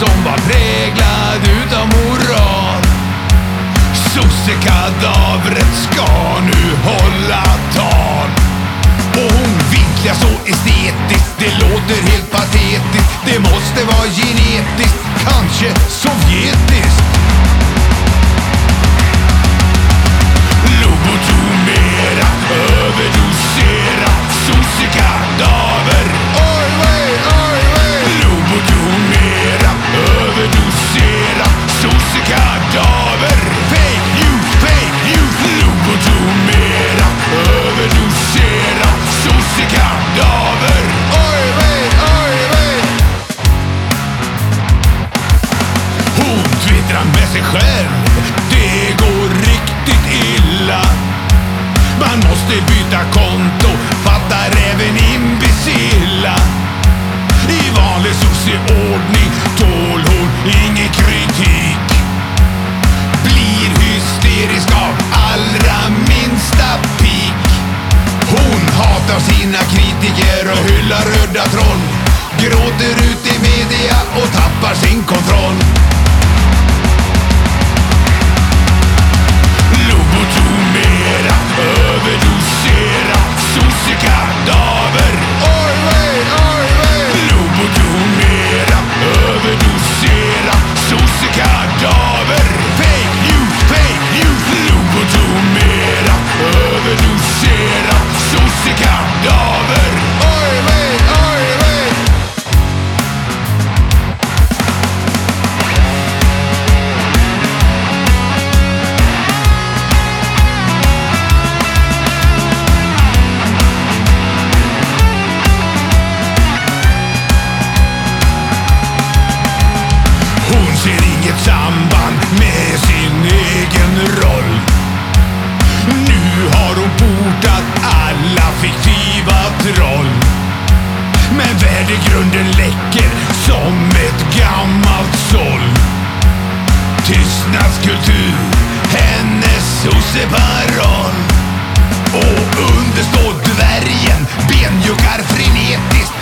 som var präglad utav moral. Sossekadavret ska nu hålla tal. Och hon vinklar så estetiskt, det låter helt patetiskt. Det måste vara genetiskt, kanske sovjetiskt. sina kritiker och hyllar röda tron. Gråter ut i media och tappar sin kontroll. Persebaron och understå dvärgen. Benjuckar frenetiskt.